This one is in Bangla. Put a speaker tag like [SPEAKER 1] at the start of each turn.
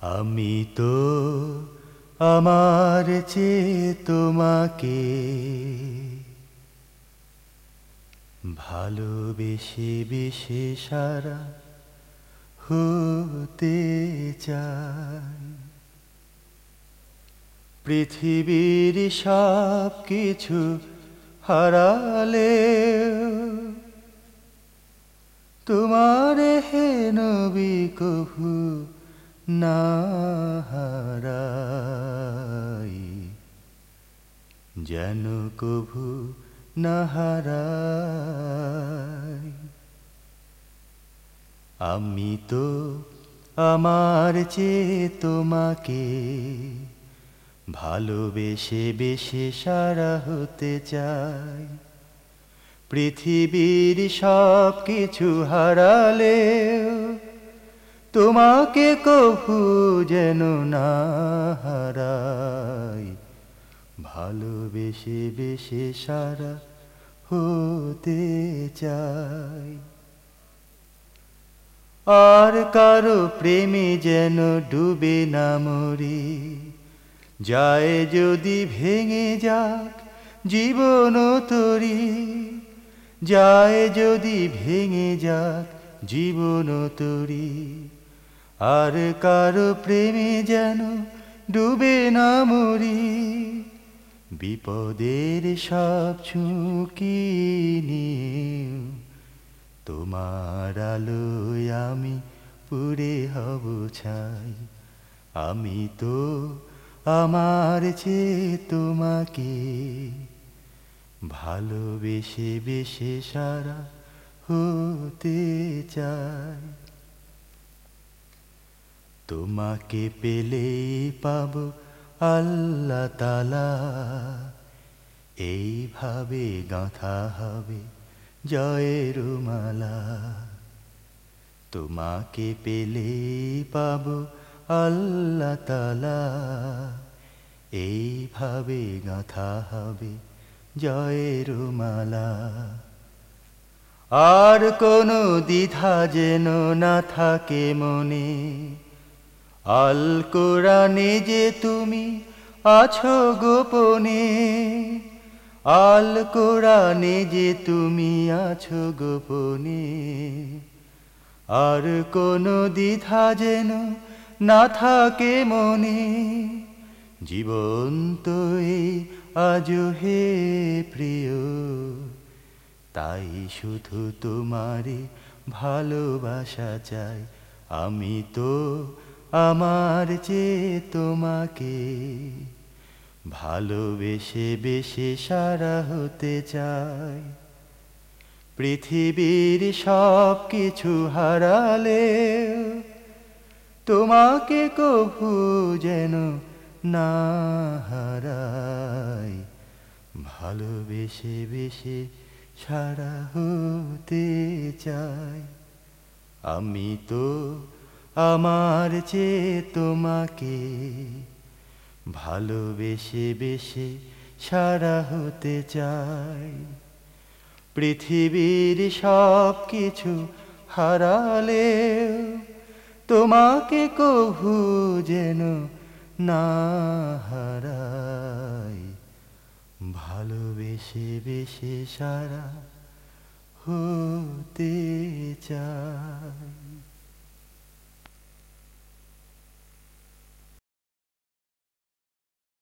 [SPEAKER 1] আমি তো আমার চেয়ে তোমাকে ভালোবেসে বেশে সারা হতে চাই। পৃথিবীর সব কিছু হারালে তোমার হে নবী না হারাই যেন কভু না হারাই আমি তো আমার চেয়ে তোমাকে ভালোবেসে বেশে সারা হতে চাই। পৃথিবীর সব কিছু হারালে তোমাকে কভু যেন না হারাই। ভালোবেসে বেশে সারা হতে চাই। আর কারও প্রেমে যেন ডুবে না মরি। যায় যদি ভেঙে যাক জীবন তরি। যায় যদি ভেঙে যাক জীবন তরি। আর কারও প্রেমে যেন ডুবে না মরি? বিপদের সব ঝুঁকি নিয়ে তোমার আলোয় আমি পুরে হব ছাই। আমি তো আমার চেয়ে তোমাকে ভালোবেসে বেশে সারা হতে চাই। তোমাকে পেলে পাব আল্লাহ তালা এইভাবে গাঁথা হবে জয়ের মালা। তোমাকে পেলে পাব আল্লাহ তালা এইভাবে গাঁথা হবে জয়ের মালা। আর কোনো দ্বিধা যেন না থাকে মনে। আল কোরআনে যে তুমি আছো গোপনে আল কোরআনে যে তুমি আছো গোপনে। আর কোনো দ্বিধা যেন না থাকে মনে জীবন তো এই আজ হে প্রিয়। তাই শুধু তোমারে ভালোবাসা চাই, আমি তো আমার চেয়ে তোমাকে ভালোবেসে বেশে সারা হতে চাই পৃথিবীর সব কিছু হারালে তোমাকে কভু যেন না হারাই ভালোবেসে বেশে সারা হতে চাই আমি তো আমার চেয়ে তোমাকে ভালোবেসে বেশে সারা হতে চাই। পৃথিবীর সব কিছু হারালে তোমাকে কভু যেন না হারাই। ভালোবেসে বেশে সারা হতে চাই।